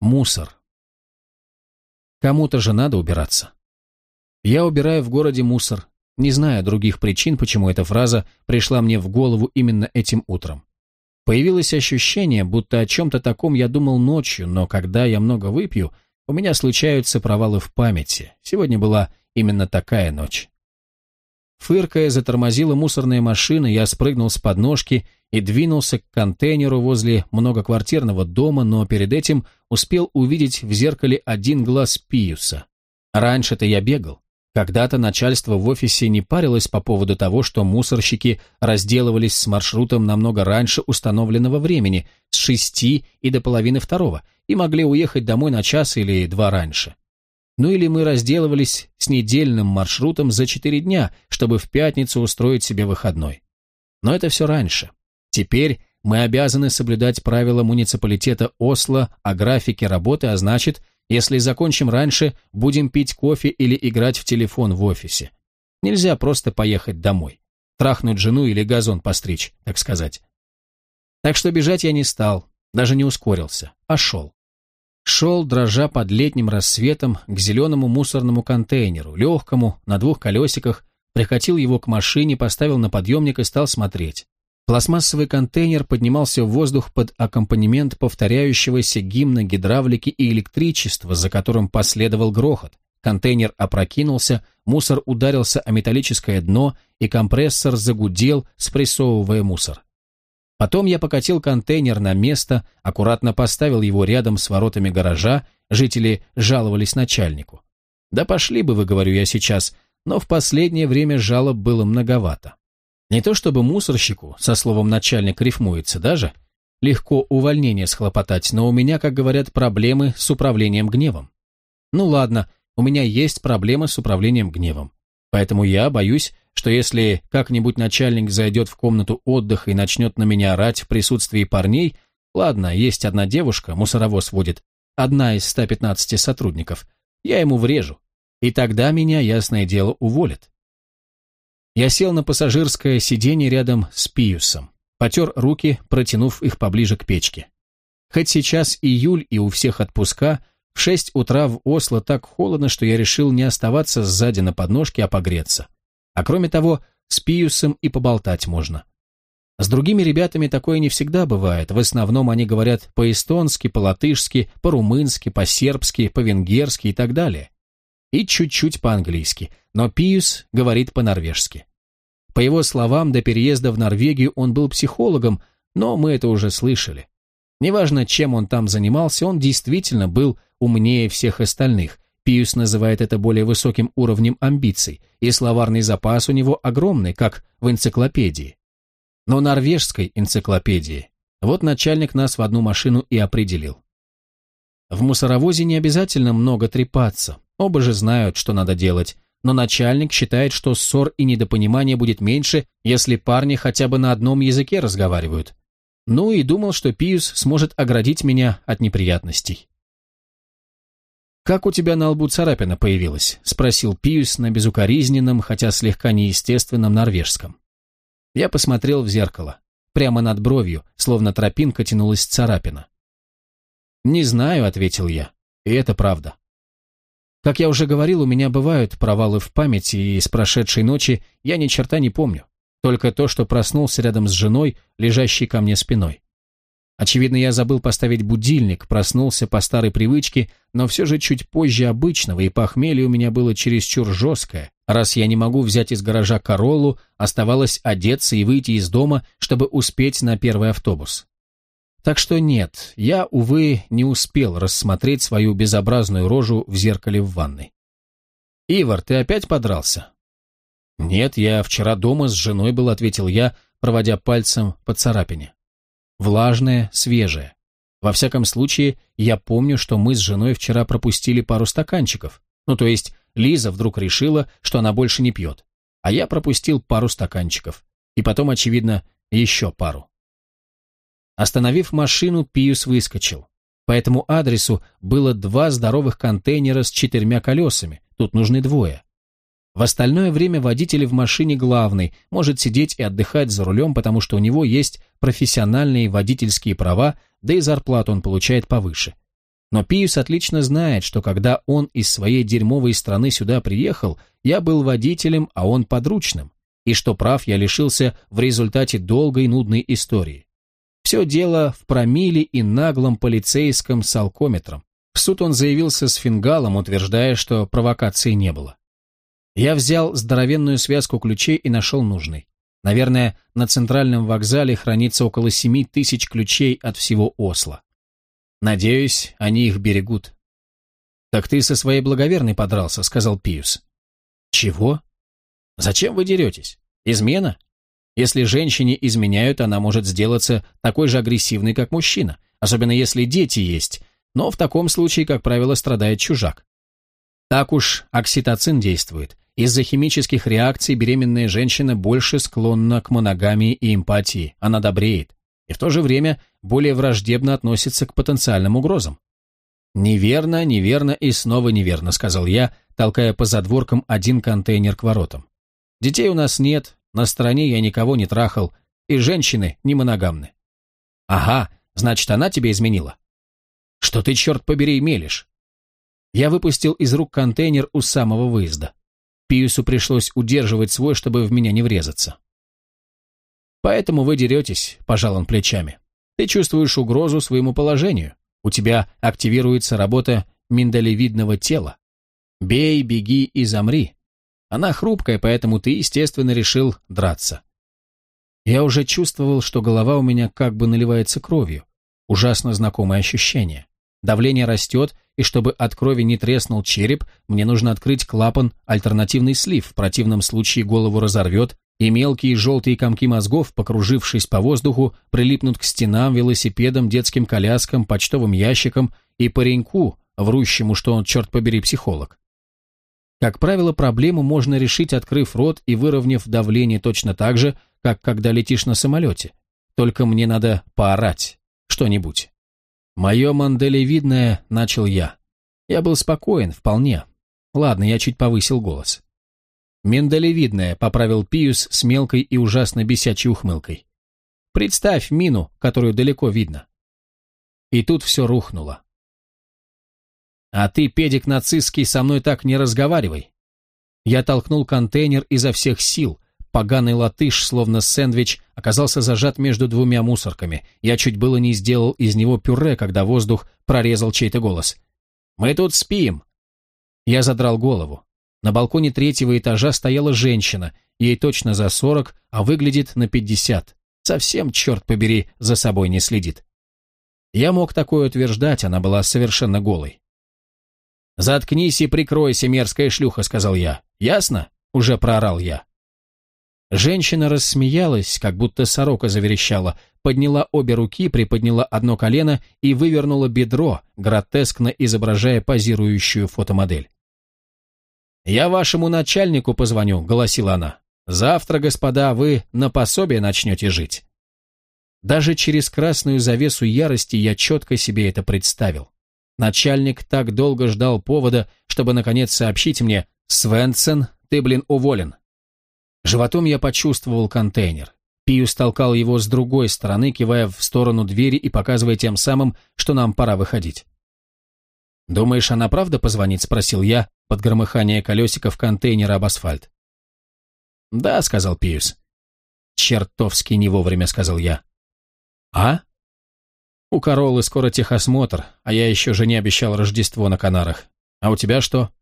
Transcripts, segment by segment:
Мусор. Кому-то же надо убираться. Я убираю в городе мусор, не зная других причин, почему эта фраза пришла мне в голову именно этим утром. Появилось ощущение, будто о чем-то таком я думал ночью, но когда я много выпью, у меня случаются провалы в памяти. Сегодня была именно такая ночь. Фыркая, затормозила мусорная машина, я спрыгнул с подножки и двинулся к контейнеру возле многоквартирного дома, но перед этим успел увидеть в зеркале один глаз Пиуса. Раньше-то я бегал. Когда-то начальство в офисе не парилось по поводу того, что мусорщики разделывались с маршрутом намного раньше установленного времени, с шести и до половины второго, и могли уехать домой на час или два раньше. Ну или мы разделывались с недельным маршрутом за четыре дня, чтобы в пятницу устроить себе выходной. Но это все раньше. Теперь мы обязаны соблюдать правила муниципалитета Осло о графике работы, а значит, если закончим раньше, будем пить кофе или играть в телефон в офисе. Нельзя просто поехать домой. Трахнуть жену или газон постричь, так сказать. Так что бежать я не стал, даже не ускорился, а шел. Шел, дрожа под летним рассветом, к зеленому мусорному контейнеру, легкому, на двух колесиках, прикатил его к машине, поставил на подъемник и стал смотреть. Пластмассовый контейнер поднимался в воздух под аккомпанемент повторяющегося гимна гидравлики и электричества, за которым последовал грохот. Контейнер опрокинулся, мусор ударился о металлическое дно, и компрессор загудел, спрессовывая мусор. Потом я покатил контейнер на место, аккуратно поставил его рядом с воротами гаража, жители жаловались начальнику. Да пошли бы вы, говорю я сейчас, но в последнее время жалоб было многовато. Не то чтобы мусорщику, со словом «начальник» рифмуется даже, легко увольнение схлопотать, но у меня, как говорят, проблемы с управлением гневом. Ну ладно, у меня есть проблемы с управлением гневом. Поэтому я боюсь, что если как-нибудь начальник зайдет в комнату отдыха и начнет на меня орать в присутствии парней, ладно, есть одна девушка, мусоровоз водит, одна из 115 сотрудников, я ему врежу. И тогда меня, ясное дело, уволят. Я сел на пассажирское сиденье рядом с Пиусом, потер руки, протянув их поближе к печке. Хоть сейчас июль и у всех отпуска, в шесть утра в Осло так холодно, что я решил не оставаться сзади на подножке, а погреться. А кроме того, с Пиусом и поболтать можно. С другими ребятами такое не всегда бывает. В основном они говорят по-эстонски, по-латышски, по-румынски, по-сербски, по-венгерски и так далее. И чуть-чуть по-английски, но Пиус говорит по-норвежски. По его словам, до переезда в Норвегию он был психологом, но мы это уже слышали. Неважно, чем он там занимался, он действительно был умнее всех остальных. Пиус называет это более высоким уровнем амбиций, и словарный запас у него огромный, как в энциклопедии. Но норвежской энциклопедии. Вот начальник нас в одну машину и определил. В мусоровозе не обязательно много трепаться, оба же знают, что надо делать, но начальник считает, что ссор и недопонимания будет меньше, если парни хотя бы на одном языке разговаривают. Ну и думал, что Пиус сможет оградить меня от неприятностей. «Как у тебя на лбу царапина появилась?» — спросил Пиус на безукоризненном, хотя слегка неестественном норвежском. Я посмотрел в зеркало. Прямо над бровью, словно тропинка, тянулась царапина. «Не знаю», — ответил я, — «и это правда». Как я уже говорил, у меня бывают провалы в памяти, и с прошедшей ночи я ни черта не помню. Только то, что проснулся рядом с женой, лежащей ко мне спиной. Очевидно, я забыл поставить будильник, проснулся по старой привычке, но все же чуть позже обычного, и похмелье у меня было чересчур жесткое. Раз я не могу взять из гаража Короллу, оставалось одеться и выйти из дома, чтобы успеть на первый автобус. Так что нет, я, увы, не успел рассмотреть свою безобразную рожу в зеркале в ванной. «Ивар, ты опять подрался?» «Нет, я вчера дома с женой был», — ответил я, проводя пальцем по царапине. Влажная, свежая. Во всяком случае, я помню, что мы с женой вчера пропустили пару стаканчиков. Ну, то есть, Лиза вдруг решила, что она больше не пьет. А я пропустил пару стаканчиков. И потом, очевидно, еще пару. Остановив машину, Пиус выскочил. По этому адресу было два здоровых контейнера с четырьмя колесами, тут нужны двое. В остальное время водитель в машине главный, может сидеть и отдыхать за рулем, потому что у него есть профессиональные водительские права, да и зарплату он получает повыше. Но Пиус отлично знает, что когда он из своей дерьмовой страны сюда приехал, я был водителем, а он подручным, и что прав я лишился в результате долгой нудной истории. Все дело в промиле и наглом полицейском с алкометром. В суд он заявился с фингалом, утверждая, что провокации не было. Я взял здоровенную связку ключей и нашел нужный. Наверное, на центральном вокзале хранится около семи тысяч ключей от всего Осло. Надеюсь, они их берегут. «Так ты со своей благоверной подрался», — сказал Пиус. «Чего? Зачем вы деретесь? Измена? Если женщине изменяют, она может сделаться такой же агрессивной, как мужчина, особенно если дети есть, но в таком случае, как правило, страдает чужак. Так уж окситоцин действует. Из-за химических реакций беременная женщина больше склонна к моногамии и эмпатии, она добреет, и в то же время более враждебно относится к потенциальным угрозам. «Неверно, неверно и снова неверно», — сказал я, толкая по задворкам один контейнер к воротам. «Детей у нас нет, на стороне я никого не трахал, и женщины не моногамны». «Ага, значит, она тебе изменила?» «Что ты, черт побери, мелешь?» Я выпустил из рук контейнер у самого выезда. Пиусу пришлось удерживать свой, чтобы в меня не врезаться. «Поэтому вы деретесь», — пожал он плечами. «Ты чувствуешь угрозу своему положению. У тебя активируется работа миндалевидного тела. Бей, беги и замри. Она хрупкая, поэтому ты, естественно, решил драться». Я уже чувствовал, что голова у меня как бы наливается кровью. Ужасно знакомое ощущение. Давление растет, и чтобы от крови не треснул череп, мне нужно открыть клапан альтернативный слив, в противном случае голову разорвет, и мелкие желтые комки мозгов, покружившись по воздуху, прилипнут к стенам, велосипедам, детским коляскам, почтовым ящикам и пареньку, врущему, что он, черт побери, психолог. Как правило, проблему можно решить, открыв рот и выровняв давление точно так же, как когда летишь на самолете. Только мне надо поорать что-нибудь. «Мое манделевидное», — начал я. Я был спокоен, вполне. Ладно, я чуть повысил голос. «Миндалевидное», — поправил Пиус с мелкой и ужасно бесячей ухмылкой. «Представь мину, которую далеко видно». И тут все рухнуло. «А ты, педик нацистский, со мной так не разговаривай». Я толкнул контейнер изо всех сил, Поганый латыш, словно сэндвич, оказался зажат между двумя мусорками. Я чуть было не сделал из него пюре, когда воздух прорезал чей-то голос. «Мы тут спим!» Я задрал голову. На балконе третьего этажа стояла женщина, ей точно за сорок, а выглядит на пятьдесят. Совсем, черт побери, за собой не следит. Я мог такое утверждать, она была совершенно голой. «Заткнись и прикройся, мерзкая шлюха», — сказал я. «Ясно?» — уже проорал я. Женщина рассмеялась, как будто сорока заверещала, подняла обе руки, приподняла одно колено и вывернула бедро, гротескно изображая позирующую фотомодель. «Я вашему начальнику позвоню», — голосила она. «Завтра, господа, вы на пособие начнете жить». Даже через красную завесу ярости я четко себе это представил. Начальник так долго ждал повода, чтобы наконец сообщить мне «Свенсен, ты, блин, уволен. Животом я почувствовал контейнер. Пиус толкал его с другой стороны, кивая в сторону двери и показывая тем самым, что нам пора выходить. «Думаешь, она правда позвонит?» – спросил я под громыхание колесиков контейнера об асфальт. «Да», – сказал Пиус. «Чертовски не вовремя», – сказал я. «А?» «У Короллы скоро техосмотр, а я еще жене обещал Рождество на Канарах. А у тебя что?»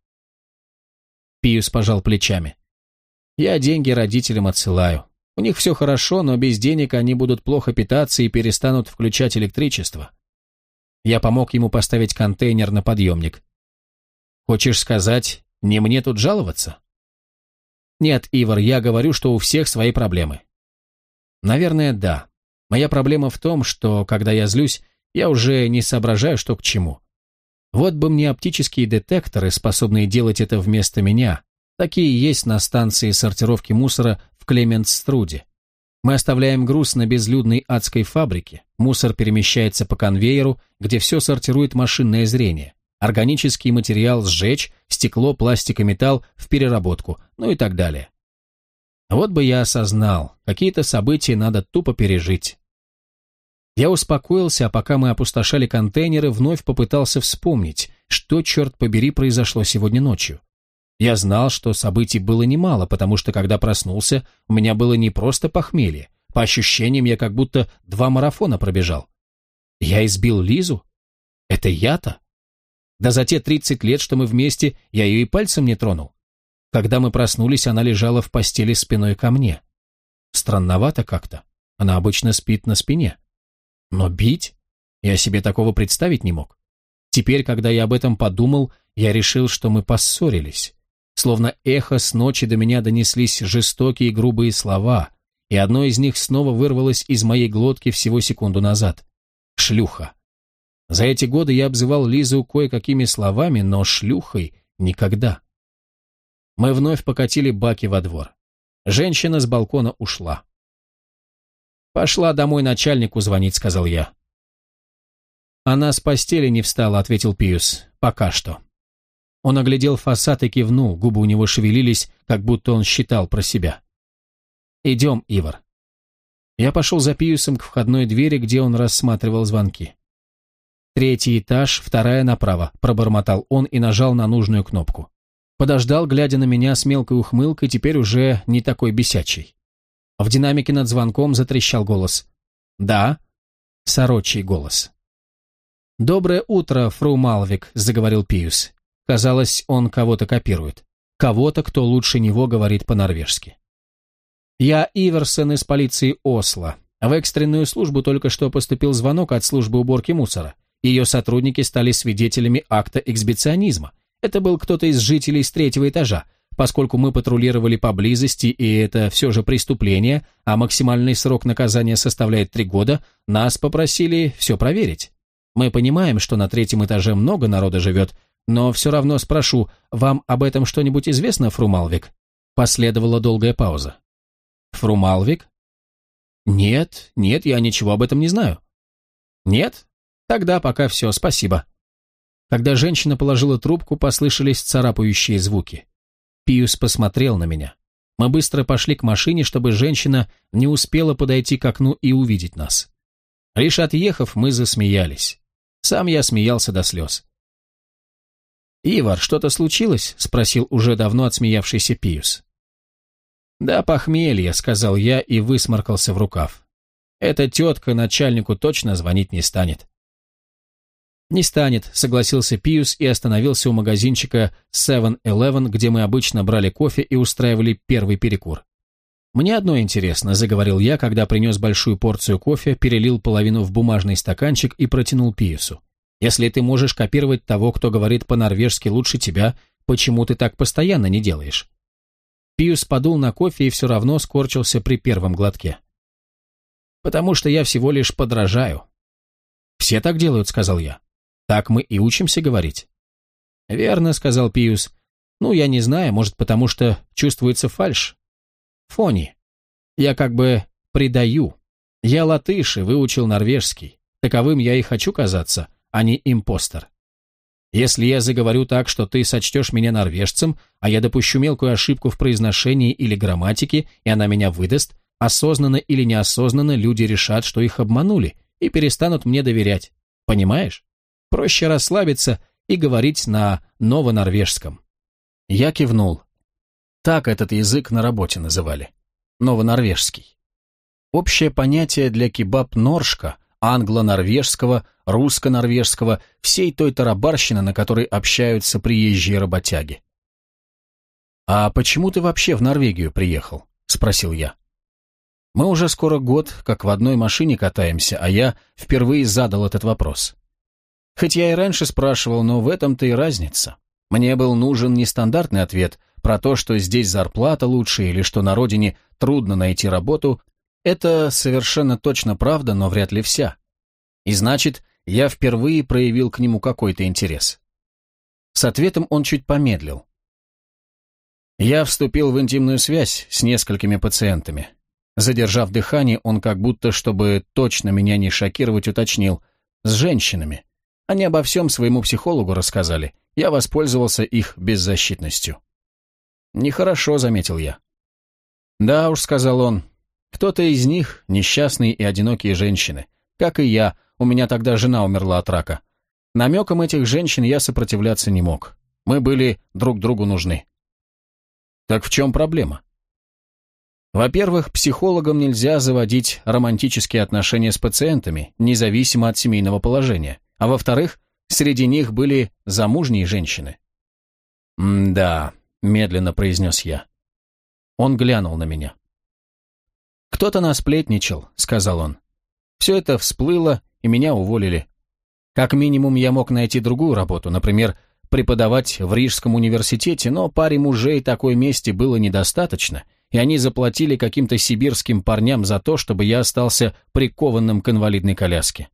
Пиус пожал плечами. Я деньги родителям отсылаю. У них все хорошо, но без денег они будут плохо питаться и перестанут включать электричество. Я помог ему поставить контейнер на подъемник. Хочешь сказать, не мне тут жаловаться? Нет, Ивар, я говорю, что у всех свои проблемы. Наверное, да. Моя проблема в том, что, когда я злюсь, я уже не соображаю, что к чему. Вот бы мне оптические детекторы, способные делать это вместо меня, Такие есть на станции сортировки мусора в Клементструде. Мы оставляем груз на безлюдной адской фабрике, мусор перемещается по конвейеру, где все сортирует машинное зрение, органический материал сжечь, стекло, пластик и металл в переработку, ну и так далее. Вот бы я осознал, какие-то события надо тупо пережить. Я успокоился, а пока мы опустошали контейнеры, вновь попытался вспомнить, что, черт побери, произошло сегодня ночью. Я знал, что событий было немало, потому что, когда проснулся, у меня было не просто похмелье. По ощущениям, я как будто два марафона пробежал. Я избил Лизу? Это я-то? Да за те 30 лет, что мы вместе, я ее и пальцем не тронул. Когда мы проснулись, она лежала в постели спиной ко мне. Странновато как-то. Она обычно спит на спине. Но бить? Я себе такого представить не мог. Теперь, когда я об этом подумал, я решил, что мы поссорились. Словно эхо с ночи до меня донеслись жестокие грубые слова, и одно из них снова вырвалось из моей глотки всего секунду назад. Шлюха. За эти годы я обзывал Лизу кое-какими словами, но шлюхой никогда. Мы вновь покатили баки во двор. Женщина с балкона ушла. «Пошла домой начальнику звонить», — сказал я. «Она с постели не встала», — ответил Пиус. «Пока что». Он оглядел фасад и кивнул, губы у него шевелились, как будто он считал про себя. «Идем, Ивар». Я пошел за Пиусом к входной двери, где он рассматривал звонки. «Третий этаж, вторая направо», — пробормотал он и нажал на нужную кнопку. Подождал, глядя на меня с мелкой ухмылкой, теперь уже не такой бесячий. В динамике над звонком затрещал голос. «Да?» Сорочий голос. «Доброе утро, фру Малвик», — заговорил Пиус. Казалось, он кого-то копирует. Кого-то, кто лучше него говорит по-норвежски. «Я Иверсон из полиции Осло. В экстренную службу только что поступил звонок от службы уборки мусора. Ее сотрудники стали свидетелями акта эксбиционизма. Это был кто-то из жителей с третьего этажа. Поскольку мы патрулировали поблизости, и это все же преступление, а максимальный срок наказания составляет три года, нас попросили все проверить. Мы понимаем, что на третьем этаже много народа живет, но все равно спрошу, вам об этом что-нибудь известно, Фру Малвик?» Последовала долгая пауза. «Фру Малвик?» «Нет, нет, я ничего об этом не знаю». «Нет? Тогда пока все, спасибо». Когда женщина положила трубку, послышались царапающие звуки. Пиус посмотрел на меня. Мы быстро пошли к машине, чтобы женщина не успела подойти к окну и увидеть нас. Лишь отъехав, мы засмеялись. Сам я смеялся до слез. «Ивар, что-то случилось?» — спросил уже давно отсмеявшийся Пиус. «Да похмелье», — сказал я и высморкался в рукав. «Эта тетка начальнику точно звонить не станет». «Не станет», — согласился Пиус и остановился у магазинчика 7-Eleven, где мы обычно брали кофе и устраивали первый перекур. «Мне одно интересно», — заговорил я, когда принес большую порцию кофе, перелил половину в бумажный стаканчик и протянул Пиусу. «Если ты можешь копировать того, кто говорит по-норвежски лучше тебя, почему ты так постоянно не делаешь?» Пиус подул на кофе и все равно скорчился при первом глотке. «Потому что я всего лишь подражаю». «Все так делают», — сказал я. Так мы и учимся говорить». «Верно», — сказал Пиус. «Ну, я не знаю, может, потому что чувствуется фальш. Фони. Я как бы предаю. Я латыш и выучил норвежский. Таковым я и хочу казаться, а не импостер. Если я заговорю так, что ты сочтешь меня норвежцем, а я допущу мелкую ошибку в произношении или грамматике, и она меня выдаст, осознанно или неосознанно люди решат, что их обманули, и перестанут мне доверять. Понимаешь? Проще расслабиться и говорить на новонорвежском. Я кивнул. Так этот язык на работе называли. Новонорвежский. Общее понятие для кебаб-норшка, англо-норвежского, русско-норвежского, всей той тарабарщины, на которой общаются приезжие работяги. «А почему ты вообще в Норвегию приехал?» — спросил я. Мы уже скоро год, как в одной машине катаемся, а я впервые задал этот вопрос. Хоть я и раньше спрашивал, но в этом-то и разница. Мне был нужен нестандартный ответ про то, что здесь зарплата лучше или что на родине трудно найти работу. Это совершенно точно правда, но вряд ли вся. И значит, я впервые проявил к нему какой-то интерес. С ответом он чуть помедлил. Я вступил в интимную связь с несколькими пациентами. Задержав дыхание, он как будто, чтобы точно меня не шокировать, уточнил, с женщинами. Они обо всем своему психологу рассказали. Я воспользовался их беззащитностью. «Нехорошо», — заметил я. «Да уж», — сказал он, — «кто-то из них — несчастные и одинокие женщины. Как и я, у меня тогда жена умерла от рака. Намекам этих женщин я сопротивляться не мог. Мы были друг другу нужны. Так в чем проблема? Во-первых, психологам нельзя заводить романтические отношения с пациентами, независимо от семейного положения. А во-вторых, среди них были замужние женщины. «Да», — медленно произнес я. Он глянул на меня. «Кто-то насплетничал», — сказал он. «Все это всплыло, и меня уволили. Как минимум я мог найти другую работу, например, преподавать в Рижском университете, но паре мужей такой мести было недостаточно, и они заплатили каким-то сибирским парням за то, чтобы я остался прикованным к инвалидной коляске.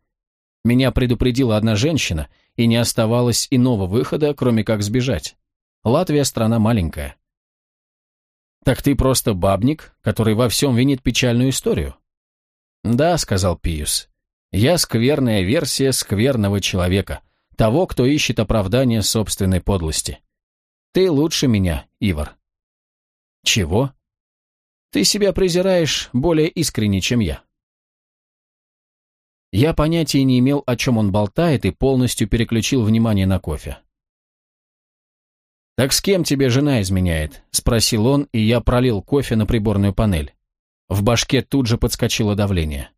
Меня предупредила одна женщина, и не оставалось иного выхода, кроме как сбежать. Латвия страна маленькая. «Так ты просто бабник, который во всем винит печальную историю?» «Да», — сказал Пиус. «Я скверная версия скверного человека, того, кто ищет оправдание собственной подлости. Ты лучше меня, Ивар». «Чего?» «Ты себя презираешь более искренне, чем я». Я понятия не имел, о чем он болтает, и полностью переключил внимание на кофе. «Так с кем тебе жена изменяет?» – спросил он, и я пролил кофе на приборную панель. В башке тут же подскочило давление.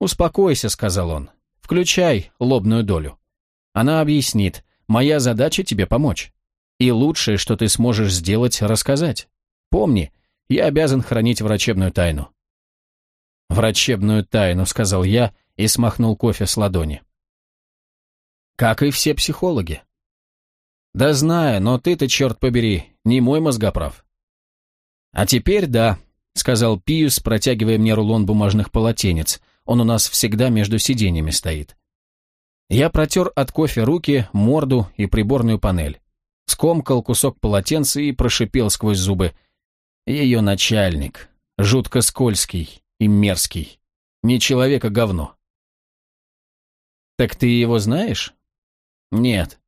«Успокойся», – сказал он. «Включай лобную долю. Она объяснит, моя задача тебе помочь. И лучшее, что ты сможешь сделать, рассказать. Помни, я обязан хранить врачебную тайну». «Врачебную тайну», – сказал я и смахнул кофе с ладони. «Как и все психологи. «Да знаю, но ты-то, черт побери, не мой мозгоправ». «А теперь да», — сказал Пиус, протягивая мне рулон бумажных полотенец. Он у нас всегда между сиденьями стоит. Я протер от кофе руки, морду и приборную панель. Скомкал кусок полотенца и прошипел сквозь зубы. Ее начальник. Жутко скользкий и мерзкий. Не человек, а говно. «Так ты его знаешь?» «Нет.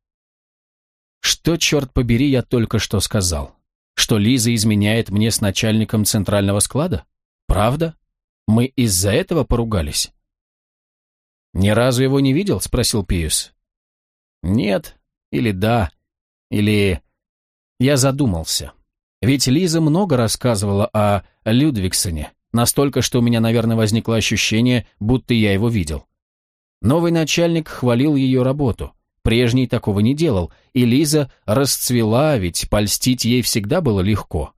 Что, черт побери, я только что сказал? Что Лиза изменяет мне с начальником центрального склада? Правда? Мы из-за этого поругались? «Ни разу его не видел?» — спросил Пиус. «Нет. Или да. Или...» Я задумался. Ведь Лиза много рассказывала о Людвигсоне, настолько, что у меня, наверное, возникло ощущение, будто я его видел. Новый начальник хвалил ее работу. Прежний такого не делал, и Лиза расцвела, ведь польстить ей всегда было легко.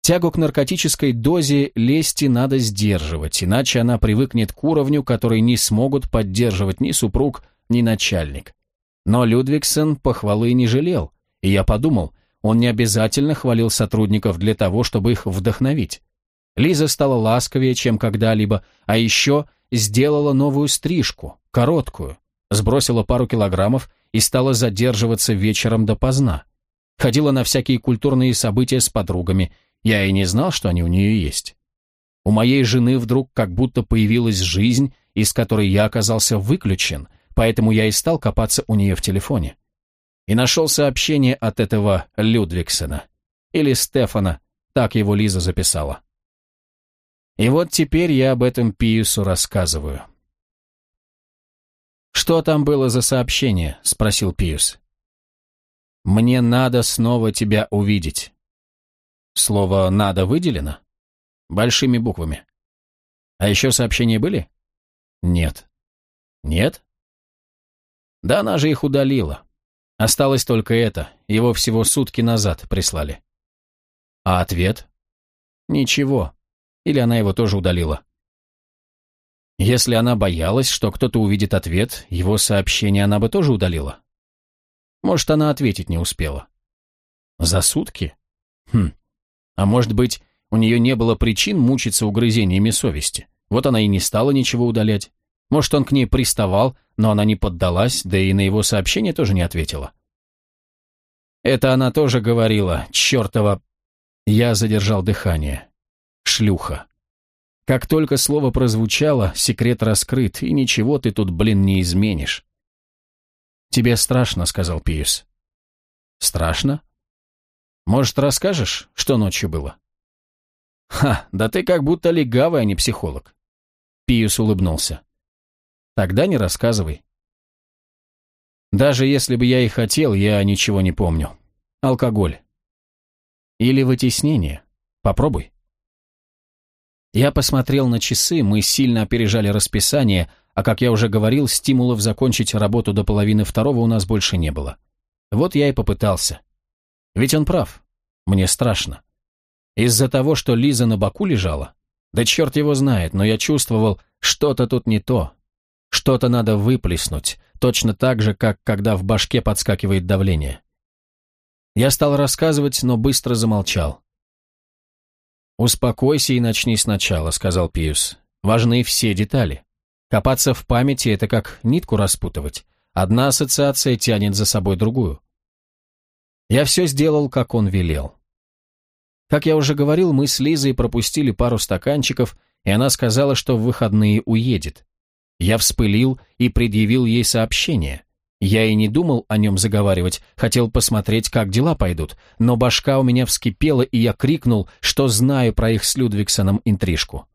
Тягу к наркотической дозе лести надо сдерживать, иначе она привыкнет к уровню, который не смогут поддерживать ни супруг, ни начальник. Но Людвигсон похвалы не жалел, и я подумал, он не обязательно хвалил сотрудников для того, чтобы их вдохновить. Лиза стала ласковее, чем когда-либо, а еще сделала новую стрижку, короткую, сбросила пару килограммов и стала задерживаться вечером допоздна. Ходила на всякие культурные события с подругами, я и не знал, что они у нее есть. У моей жены вдруг как будто появилась жизнь, из которой я оказался выключен, поэтому я и стал копаться у нее в телефоне. И нашел сообщение от этого Людвигсона. Или Стефана, так его Лиза записала. И вот теперь я об этом Пиусу рассказываю. «Что там было за сообщение?» — спросил Пиус. «Мне надо снова тебя увидеть». Слово «надо» выделено? Большими буквами. А еще сообщения были? Нет. Нет? Да она же их удалила. Осталось только это, его всего сутки назад прислали. А ответ? Ничего. Или она его тоже удалила. Если она боялась, что кто-то увидит ответ, его сообщение она бы тоже удалила. Может, она ответить не успела. За сутки? Хм. А может быть, у нее не было причин мучиться угрызениями совести. Вот она и не стала ничего удалять. Может, он к ней приставал, но она не поддалась, да и на его сообщение тоже не ответила. Это она тоже говорила, чертова... Я задержал дыхание. Шлюха. Как только слово прозвучало, секрет раскрыт, и ничего ты тут, блин, не изменишь. «Тебе страшно», — сказал Пиус. «Страшно? Может, расскажешь, что ночью было?» «Ха, да ты как будто легавый, а не психолог». Пиус улыбнулся. Тогда не рассказывай. Даже если бы я и хотел, я ничего не помню. Алкоголь. Или вытеснение. Попробуй. Я посмотрел на часы, мы сильно опережали расписание, а, как я уже говорил, стимулов закончить работу до половины второго у нас больше не было. Вот я и попытался. Ведь он прав. Мне страшно. Из-за того, что Лиза на боку лежала? Да черт его знает, но я чувствовал, что-то тут не то. Что-то надо выплеснуть, точно так же, как когда в башке подскакивает давление. Я стал рассказывать, но быстро замолчал. «Успокойся и начни сначала», — сказал Пиус. «Важны все детали. Копаться в памяти — это как нитку распутывать. Одна ассоциация тянет за собой другую». Я все сделал, как он велел. Как я уже говорил, мы с Лизой пропустили пару стаканчиков, и она сказала, что в выходные уедет. Я вспылил и предъявил ей сообщение. Я и не думал о нем заговаривать, хотел посмотреть, как дела пойдут, но башка у меня вскипела, и я крикнул, что знаю про их с Людвигсоном интрижку.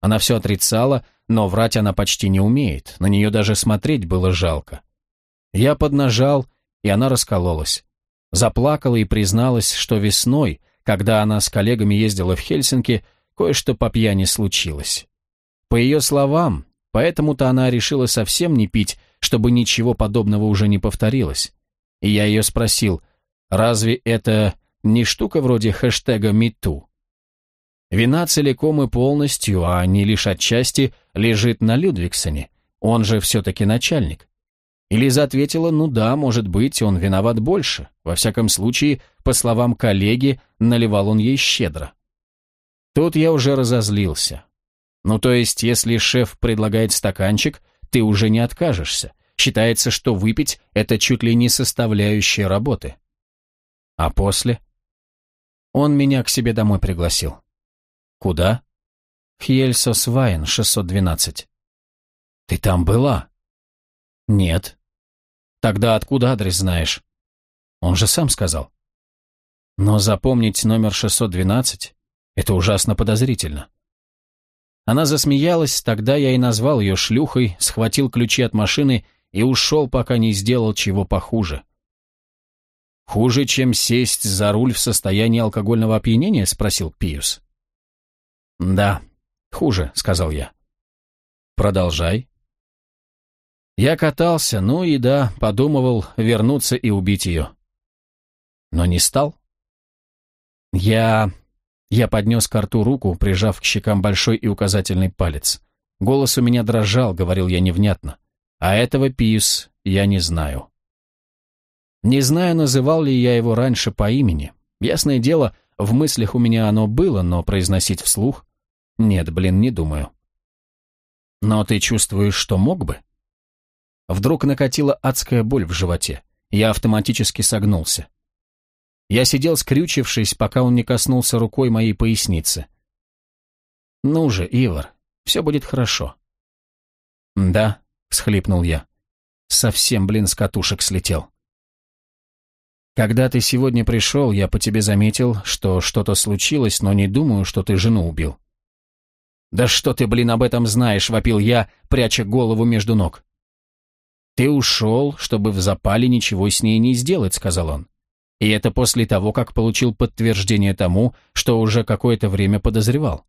Она все отрицала, но врать она почти не умеет, на нее даже смотреть было жалко. Я поднажал, и она раскололась. Заплакала и призналась, что весной, когда она с коллегами ездила в Хельсинки, кое-что по пьяни случилось. По ее словам, поэтому-то она решила совсем не пить, чтобы ничего подобного уже не повторилось. И я ее спросил, разве это не штука вроде хэштега «Мету»? Вина целиком и полностью, а не лишь отчасти, лежит на Людвигсоне, он же все-таки начальник. И ответила, ну да, может быть, он виноват больше. Во всяком случае, по словам коллеги, наливал он ей щедро. Тут я уже разозлился. Ну то есть, если шеф предлагает стаканчик, ты уже не откажешься. Считается, что выпить – это чуть ли не составляющая работы. А после? Он меня к себе домой пригласил. Куда? Хьельсос Вайн, 612. Ты там была? Нет. Тогда откуда адрес знаешь? Он же сам сказал. Но запомнить номер 612 — это ужасно подозрительно. Она засмеялась, тогда я и назвал ее шлюхой, схватил ключи от машины и ушел, пока не сделал чего похуже. «Хуже, чем сесть за руль в состоянии алкогольного опьянения?» — спросил Пиус. «Да, хуже», — сказал я. «Продолжай», я катался, ну и да, подумывал вернуться и убить ее. Но не стал. Я... Я поднес к рту руку, прижав к щекам большой и указательный палец. Голос у меня дрожал, говорил я невнятно. А этого Пиус я не знаю. Не знаю, называл ли я его раньше по имени. Ясное дело, в мыслях у меня оно было, но произносить вслух? Нет, блин, не думаю. Но ты чувствуешь, что мог бы? Вдруг накатила адская боль в животе. Я автоматически согнулся. Я сидел скрючившись, пока он не коснулся рукой моей поясницы. «Ну же, Ивар, все будет хорошо». «Да», — всхлипнул я. «Совсем, блин, с катушек слетел». «Когда ты сегодня пришел, я по тебе заметил, что что-то случилось, но не думаю, что ты жену убил». «Да что ты, блин, об этом знаешь?» — вопил я, пряча голову между ног. «Ты ушел, чтобы в запале ничего с ней не сделать», — сказал он. И это после того, как получил подтверждение тому, что уже какое-то время подозревал.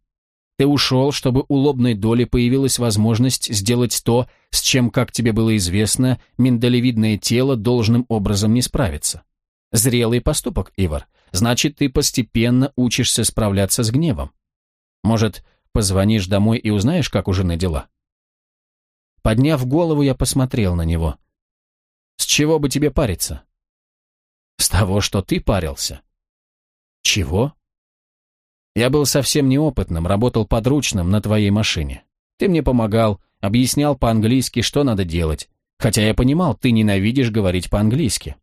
Ты ушел, чтобы у лобной доли появилась возможность сделать то, с чем, как тебе было известно, миндалевидное тело должным образом не справится. Зрелый поступок, Ивар. Значит, ты постепенно учишься справляться с гневом. Может, позвонишь домой и узнаешь, как у жены дела? Подняв голову, я посмотрел на него. «С чего бы тебе париться?» «С того, что ты парился». «Чего?» «Я был совсем неопытным, работал подручным на твоей машине. Ты мне помогал, объяснял по-английски, что надо делать, хотя я понимал, ты ненавидишь говорить по-английски».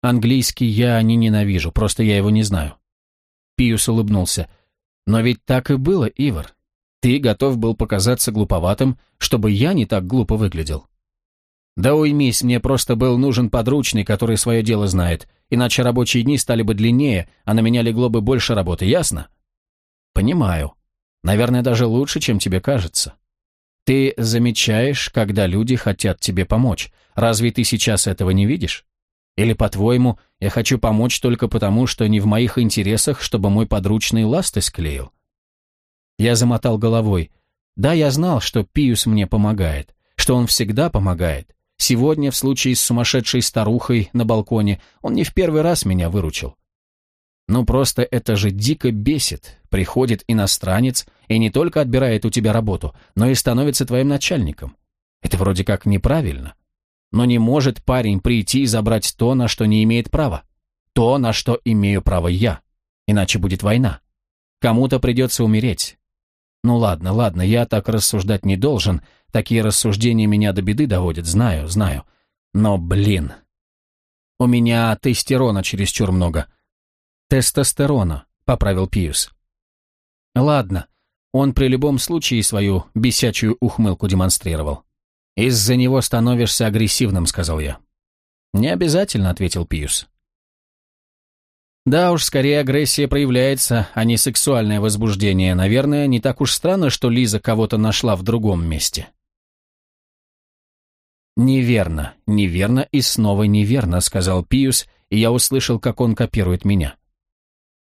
«Английский я не ненавижу, просто я его не знаю». Пиус улыбнулся. «Но ведь так и было, Ивар. Ты готов был показаться глуповатым, чтобы я не так глупо выглядел. Да уймись, мне просто был нужен подручный, который свое дело знает, иначе рабочие дни стали бы длиннее, а на меня легло бы больше работы, ясно? Понимаю. Наверное, даже лучше, чем тебе кажется. Ты замечаешь, когда люди хотят тебе помочь. Разве ты сейчас этого не видишь? Или, по-твоему, я хочу помочь только потому, что не в моих интересах, чтобы мой подручный ласты склеил? Я замотал головой. Да, я знал, что Пиус мне помогает, что он всегда помогает. Сегодня, в случае с сумасшедшей старухой на балконе, он не в первый раз меня выручил. Ну просто это же дико бесит. Приходит иностранец и не только отбирает у тебя работу, но и становится твоим начальником. Это вроде как неправильно. Но не может парень прийти и забрать то, на что не имеет права. То, на что имею право я. Иначе будет война. Кому-то придется умереть. Ну ладно, ладно, я так рассуждать не должен. Такие рассуждения меня до беды доводят, знаю, знаю. Но, блин. У меня тестостерона чересчур много. Тестостерона, поправил Пиус. Ладно, он при любом случае свою бесячую ухмылку демонстрировал. «Из-за него становишься агрессивным», — сказал я. «Не обязательно», — ответил Пиус. Да уж, скорее агрессия проявляется, а не сексуальное возбуждение. Наверное, не так уж странно, что Лиза кого-то нашла в другом месте. «Неверно, неверно и снова неверно», — сказал Пиус, и я услышал, как он копирует меня.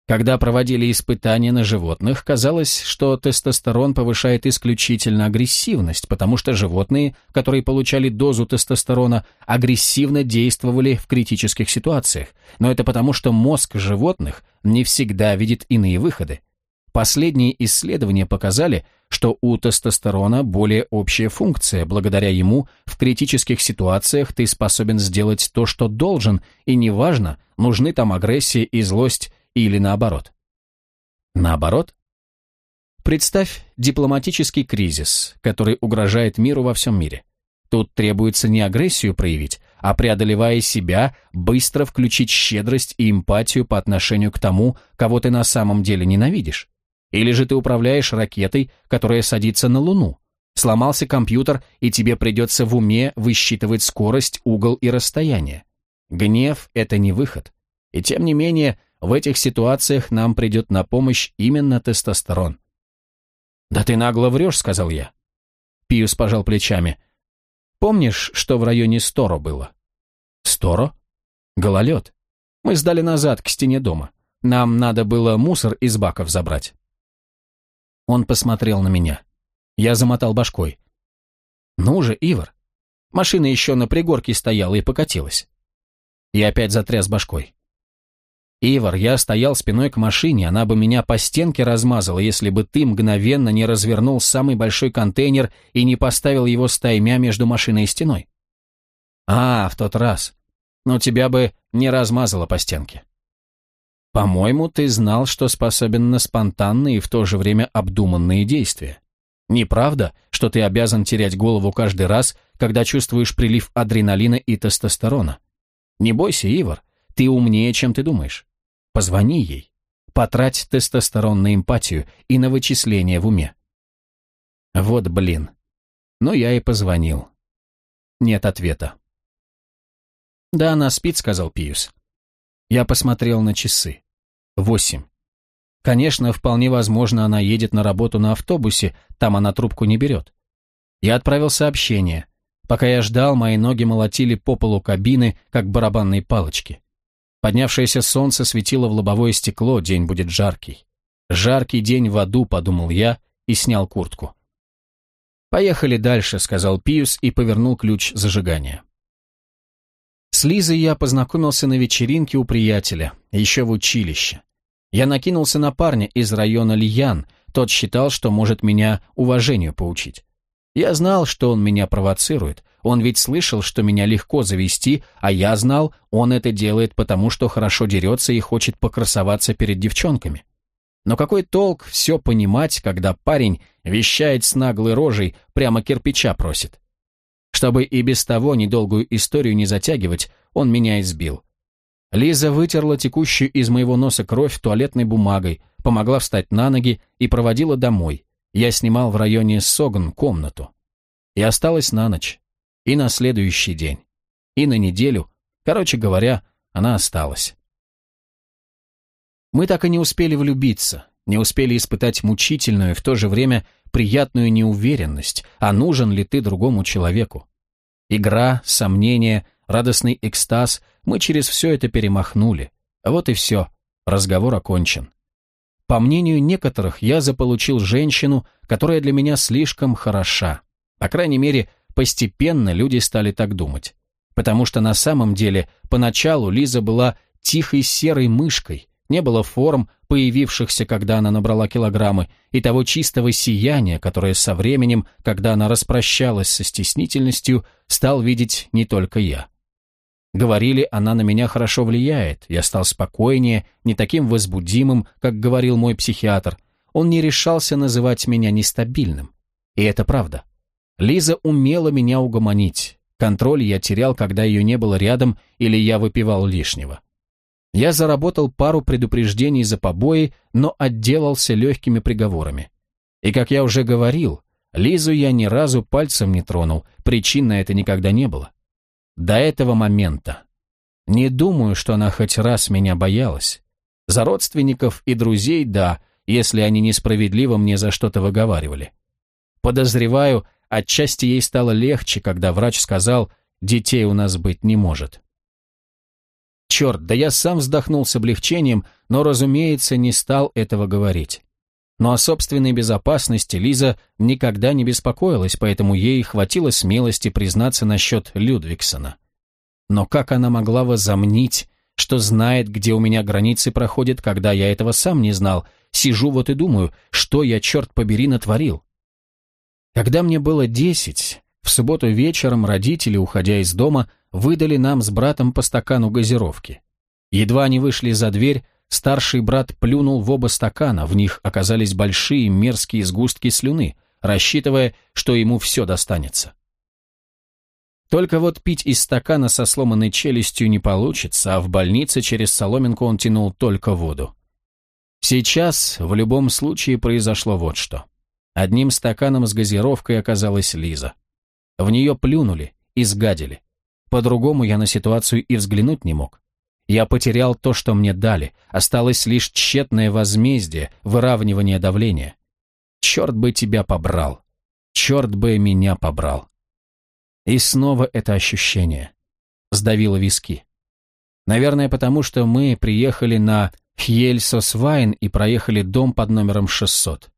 Когда проводили испытания на животных, казалось, что тестостерон повышает исключительно агрессивность, потому что животные, которые получали дозу тестостерона, агрессивно действовали в критических ситуациях. Но это потому, что мозг животных не всегда видит иные выходы. Последние исследования показали, что у тестостерона более общая функция, благодаря ему в критических ситуациях ты способен сделать то, что должен, и неважно, нужны там агрессия и злость или наоборот? Наоборот? Представь дипломатический кризис, который угрожает миру во всем мире. Тут требуется не агрессию проявить, а преодолевая себя, быстро включить щедрость и эмпатию по отношению к тому, кого ты на самом деле ненавидишь. Или же ты управляешь ракетой, которая садится на Луну. Сломался компьютер, и тебе придется в уме высчитывать скорость, угол и расстояние. Гнев – это не выход. И тем не менее, в этих ситуациях нам придет на помощь именно тестостерон. «Да ты нагло врешь», — сказал я. Пиус пожал плечами. «Помнишь, что в районе Сторо было?» «Сторо?» «Гололед. Мы сдали назад, к стене дома. Нам надо было мусор из баков забрать». Он посмотрел на меня. Я замотал башкой. «Ну же, Ивар, машина еще на пригорке стояла и покатилась». Я опять затряс башкой. «Ивар, я стоял спиной к машине, она бы меня по стенке размазала, если бы ты мгновенно не развернул самый большой контейнер и не поставил его стаймя между машиной и стеной». «А, в тот раз. Но тебя бы не размазало по стенке». «По-моему, ты знал, что способен на спонтанные и в то же время обдуманные действия. Неправда, что ты обязан терять голову каждый раз, когда чувствуешь прилив адреналина и тестостерона? Не бойся, Ивар, ты умнее, чем ты думаешь. Позвони ей. Потрать тестостерон на эмпатию и на вычисление в уме. Вот блин. Ну, я и позвонил. Нет ответа. «Да, она спит», — сказал Пиус. Я посмотрел на часы. Восемь. Конечно, вполне возможно, она едет на работу на автобусе, там она трубку не берет. Я отправил сообщение. Пока я ждал, мои ноги молотили по полу кабины, как барабанные палочки. Поднявшееся солнце светило в лобовое стекло, день будет жаркий. Жаркий день в аду, подумал я и снял куртку. «Поехали дальше», — сказал Пиус и повернул ключ зажигания. С Лизой я познакомился на вечеринке у приятеля, еще в училище. Я накинулся на парня из района Лиян, тот считал, что может меня уважению поучить. Я знал, что он меня провоцирует, он ведь слышал, что меня легко завести, а я знал, он это делает потому, что хорошо дерется и хочет покрасоваться перед девчонками. Но какой толк все понимать, когда парень вещает с наглой рожей, прямо кирпича просит? Чтобы и без того недолгую историю не затягивать, он меня избил. Лиза вытерла текущую из моего носа кровь туалетной бумагой, помогла встать на ноги и проводила домой. Я снимал в районе Согн комнату. И осталась на ночь и на следующий день, и на неделю. Короче говоря, она осталась. Мы так и не успели влюбиться, не успели испытать мучительную, в то же время приятную неуверенность, а нужен ли ты другому человеку. Игра, сомнения, радостный экстаз, мы через все это перемахнули. Вот и все, разговор окончен. По мнению некоторых, я заполучил женщину, которая для меня слишком хороша. По крайней мере, постепенно люди стали так думать. Потому что на самом деле, поначалу Лиза была тихой серой мышкой, не было форм, появившихся, когда она набрала килограммы, и того чистого сияния, которое со временем, когда она распрощалась со стеснительностью, стал видеть не только я. Говорили, она на меня хорошо влияет, я стал спокойнее, не таким возбудимым, как говорил мой психиатр. Он не решался называть меня нестабильным. И это правда. Лиза умела меня угомонить. Контроль я терял, когда ее не было рядом или я выпивал лишнего. Я заработал пару предупреждений за побои, но отделался легкими приговорами. И, как я уже говорил, Лизу я ни разу пальцем не тронул, причин на это никогда не было. До этого момента. Не думаю, что она хоть раз меня боялась. За родственников и друзей – да, если они несправедливо мне за что-то выговаривали. Подозреваю, отчасти ей стало легче, когда врач сказал, детей у нас быть не может. Черт, да я сам вздохнул с облегчением, но, разумеется, не стал этого говорить. Но о собственной безопасности Лиза никогда не беспокоилась, поэтому ей хватило смелости признаться насчет Людвигсона. Но как она могла возомнить, что знает, где у меня границы проходят, когда я этого сам не знал? Сижу вот и думаю, что я, черт побери, натворил. Когда мне было десять, в субботу вечером родители, уходя из дома, выдали нам с братом по стакану газировки. Едва они вышли за дверь, старший брат плюнул в оба стакана, в них оказались большие мерзкие сгустки слюны, рассчитывая, что ему все достанется. Только вот пить из стакана со сломанной челюстью не получится, а в больнице через соломинку он тянул только воду. Сейчас в любом случае произошло вот что. Одним стаканом с газировкой оказалась Лиза. В нее плюнули, изгадили. По-другому я на ситуацию и взглянуть не мог. Я потерял то, что мне дали, осталось лишь тщетное возмездие, выравнивание давления. Черт бы тебя побрал. Черт бы меня побрал. И снова это ощущение. Сдавило виски. Наверное, потому что мы приехали на Хьельсосвайн и проехали дом под номером 600.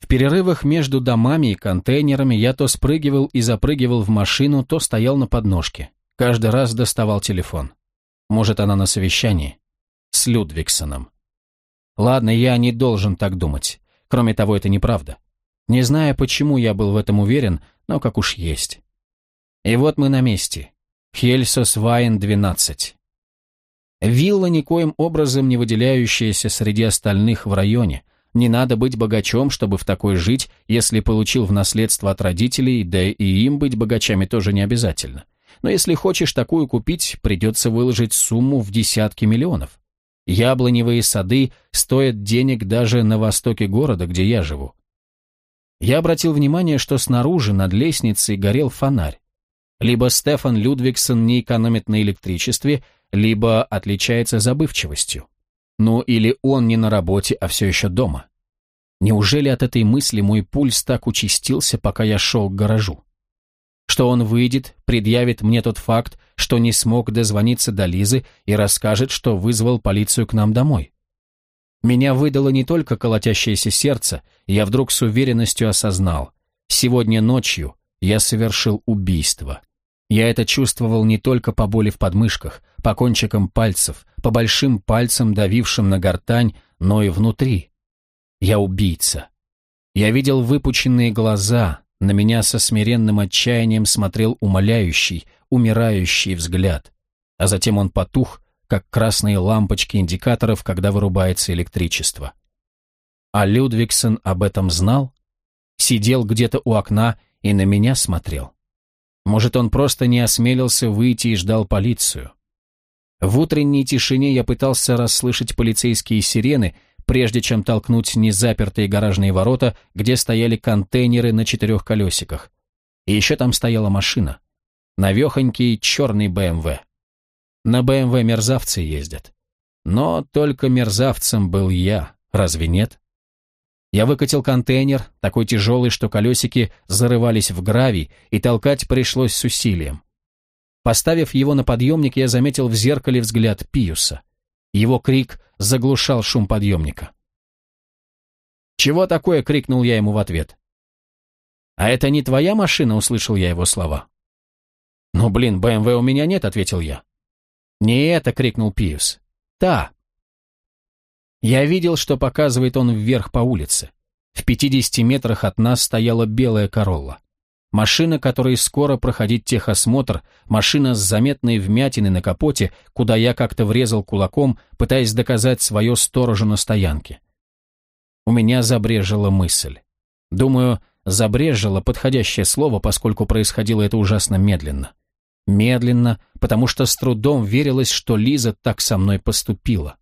В перерывах между домами и контейнерами я то спрыгивал и запрыгивал в машину, то стоял на подножке. Каждый раз доставал телефон. Может, она на совещании? С Людвигсоном. Ладно, я не должен так думать. Кроме того, это неправда. Не знаю, почему я был в этом уверен, но как уж есть. И вот мы на месте. Хельсос Вайн 12. Вилла никоим образом не выделяющаяся среди остальных в районе, не надо быть богачом, чтобы в такой жить, если получил в наследство от родителей, да и им быть богачами тоже не обязательно. Но если хочешь такую купить, придется выложить сумму в десятки миллионов. Яблоневые сады стоят денег даже на востоке города, где я живу. Я обратил внимание, что снаружи над лестницей горел фонарь. Либо Стефан Людвигсон не экономит на электричестве, либо отличается забывчивостью. Ну или он не на работе, а все еще дома. Неужели от этой мысли мой пульс так участился, пока я шел к гаражу? Что он выйдет, предъявит мне тот факт, что не смог дозвониться до Лизы и расскажет, что вызвал полицию к нам домой. Меня выдало не только колотящееся сердце, я вдруг с уверенностью осознал. Сегодня ночью я совершил убийство. Я это чувствовал не только по боли в подмышках, по кончикам пальцев, по большим пальцам, давившим на гортань, но и внутри. Я убийца. Я видел выпученные глаза, на меня со смиренным отчаянием смотрел умоляющий, умирающий взгляд. А затем он потух, как красные лампочки индикаторов, когда вырубается электричество. А Людвигсон об этом знал? Сидел где-то у окна и на меня смотрел. Может, он просто не осмелился выйти и ждал полицию. В утренней тишине я пытался расслышать полицейские сирены, прежде чем толкнуть незапертые гаражные ворота, где стояли контейнеры на четырех колесиках. И еще там стояла машина. Навехонький черный БМВ. На БМВ мерзавцы ездят. Но только мерзавцем был я, разве нет? Я выкатил контейнер, такой тяжелый, что колесики зарывались в гравий, и толкать пришлось с усилием. Поставив его на подъемник, я заметил в зеркале взгляд Пиуса. Его крик заглушал шум подъемника. «Чего такое?» — крикнул я ему в ответ. «А это не твоя машина?» — услышал я его слова. «Ну, блин, БМВ у меня нет», — ответил я. «Не это!» — крикнул Пиус. «Та!» Я видел, что показывает он вверх по улице. В 50 метрах от нас стояла белая королла. Машина, которой скоро проходить техосмотр, машина с заметной вмятиной на капоте, куда я как-то врезал кулаком, пытаясь доказать свое сторожу на стоянке. У меня забрежила мысль. Думаю, забрежила подходящее слово, поскольку происходило это ужасно медленно. Медленно, потому что с трудом верилось, что Лиза так со мной поступила.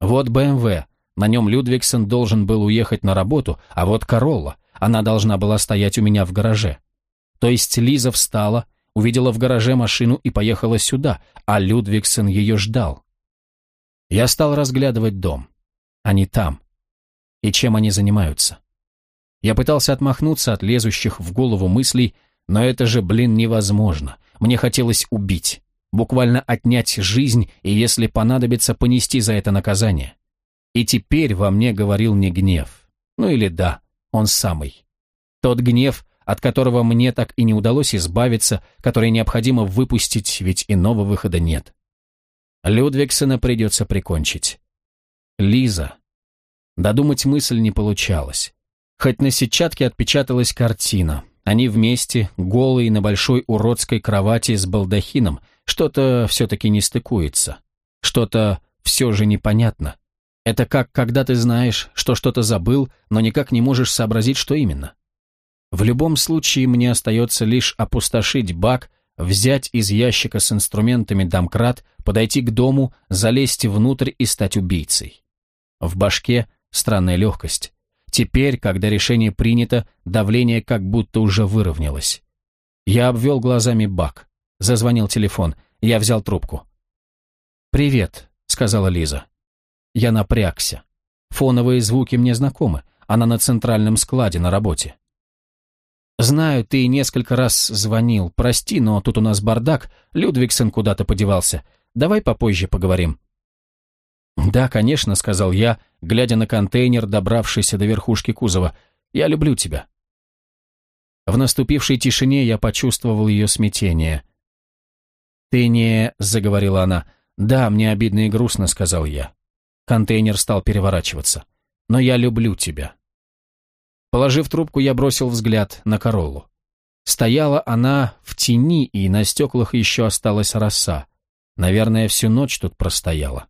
Вот БМВ, на нем Людвигсон должен был уехать на работу, а вот Королла, она должна была стоять у меня в гараже. То есть Лиза встала, увидела в гараже машину и поехала сюда, а Людвигсон ее ждал. Я стал разглядывать дом. Они там. И чем они занимаются? Я пытался отмахнуться от лезущих в голову мыслей, но это же, блин, невозможно. Мне хотелось убить. Буквально отнять жизнь и, если понадобится, понести за это наказание. И теперь во мне говорил не гнев. Ну или да, он самый. Тот гнев, от которого мне так и не удалось избавиться, который необходимо выпустить, ведь иного выхода нет. Людвигсона придется прикончить. Лиза. Додумать мысль не получалось. Хоть на сетчатке отпечаталась картина. Они вместе, голые на большой уродской кровати с балдахином. Что-то все-таки не стыкуется. Что-то все же непонятно. Это как, когда ты знаешь, что что-то забыл, но никак не можешь сообразить, что именно. В любом случае мне остается лишь опустошить бак, взять из ящика с инструментами домкрат, подойти к дому, залезть внутрь и стать убийцей. В башке странная легкость. Теперь, когда решение принято, давление как будто уже выровнялось. Я обвел глазами бак. Зазвонил телефон. Я взял трубку. «Привет», — сказала Лиза. Я напрягся. Фоновые звуки мне знакомы. Она на центральном складе на работе. «Знаю, ты несколько раз звонил. Прости, но тут у нас бардак. Людвигсон куда-то подевался. Давай попозже поговорим». «Да, конечно», — сказал я, глядя на контейнер, добравшийся до верхушки кузова. «Я люблю тебя». В наступившей тишине я почувствовал ее смятение. «Ты не...» — заговорила она. «Да, мне обидно и грустно», — сказал я. Контейнер стал переворачиваться. «Но я люблю тебя». Положив трубку, я бросил взгляд на Короллу. Стояла она в тени, и на стеклах еще осталась роса. Наверное, всю ночь тут простояла.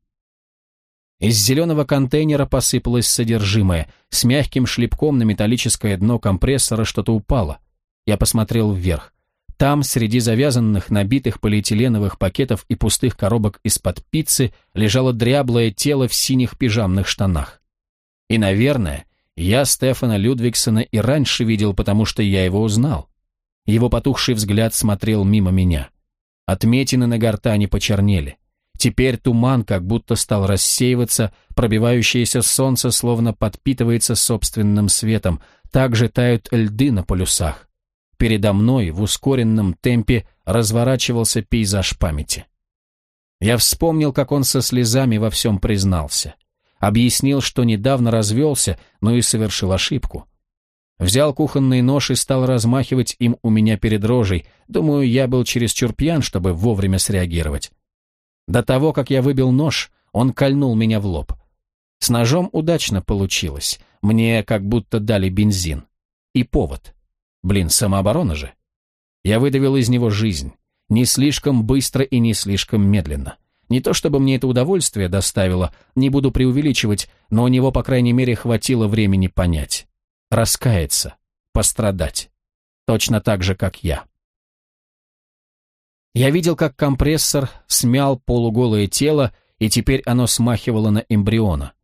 Из зеленого контейнера посыпалось содержимое. С мягким шлепком на металлическое дно компрессора что-то упало. Я посмотрел вверх. Там, среди завязанных, набитых полиэтиленовых пакетов и пустых коробок из-под пиццы, лежало дряблое тело в синих пижамных штанах. И, наверное, я Стефана Людвигсона и раньше видел, потому что я его узнал. Его потухший взгляд смотрел мимо меня. Отметины на гортани почернели. Теперь туман как будто стал рассеиваться, пробивающееся солнце словно подпитывается собственным светом, также тают льды на полюсах. Передо мной в ускоренном темпе разворачивался пейзаж памяти. Я вспомнил, как он со слезами во всем признался. Объяснил, что недавно развелся, но и совершил ошибку. Взял кухонный нож и стал размахивать им у меня перед рожей. Думаю, я был чересчур пьян, чтобы вовремя среагировать. До того, как я выбил нож, он кольнул меня в лоб. С ножом удачно получилось. Мне как будто дали бензин. И повод. Блин, самооборона же. Я выдавил из него жизнь. Не слишком быстро и не слишком медленно. Не то чтобы мне это удовольствие доставило, не буду преувеличивать, но у него, по крайней мере, хватило времени понять. Раскаяться. Пострадать. Точно так же, как я. Я видел, как компрессор смял полуголое тело, и теперь оно смахивало на эмбриона.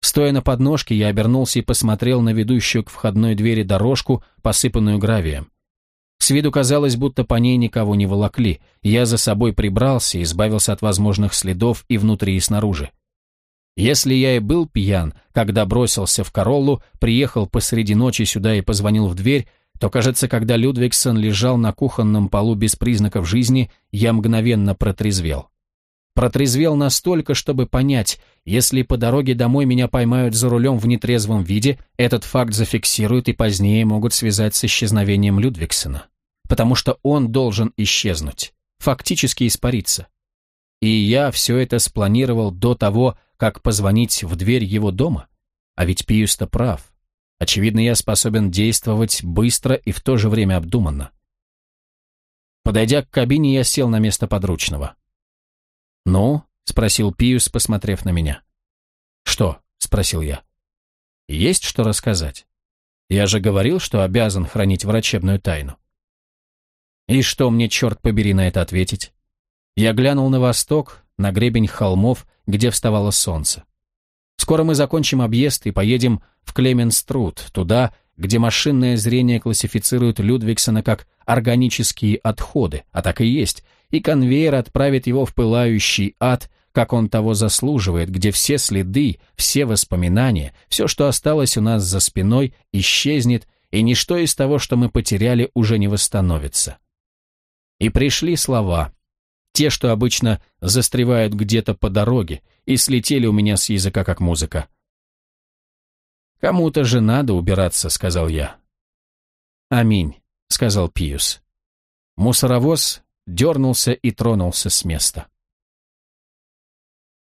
Стоя на подножке, я обернулся и посмотрел на ведущую к входной двери дорожку, посыпанную гравием. С виду казалось, будто по ней никого не волокли. Я за собой прибрался, избавился от возможных следов и внутри, и снаружи. Если я и был пьян, когда бросился в Короллу, приехал посреди ночи сюда и позвонил в дверь, то, кажется, когда Людвигсон лежал на кухонном полу без признаков жизни, я мгновенно протрезвел. Протрезвел настолько, чтобы понять, если по дороге домой меня поймают за рулем в нетрезвом виде, этот факт зафиксируют и позднее могут связать с исчезновением Людвигсона. Потому что он должен исчезнуть, фактически испариться. И я все это спланировал до того, как позвонить в дверь его дома. А ведь Пиус-то прав. Очевидно, я способен действовать быстро и в то же время обдуманно. Подойдя к кабине, я сел на место подручного. «Ну?» — спросил Пиус, посмотрев на меня. «Что?» — спросил я. «Есть что рассказать? Я же говорил, что обязан хранить врачебную тайну». «И что мне, черт побери, на это ответить?» Я глянул на восток, на гребень холмов, где вставало солнце. Скоро мы закончим объезд и поедем в Клеменструд, туда, где машинное зрение классифицирует Людвигсона как органические отходы, а так и есть, и конвейер отправит его в пылающий ад, как он того заслуживает, где все следы, все воспоминания, все, что осталось у нас за спиной, исчезнет, и ничто из того, что мы потеряли, уже не восстановится. И пришли слова, те, что обычно застревают где-то по дороге, и слетели у меня с языка как музыка. «Кому-то же надо убираться», — сказал я. «Аминь», — сказал Пиус. Мусоровоз дернулся и тронулся с места.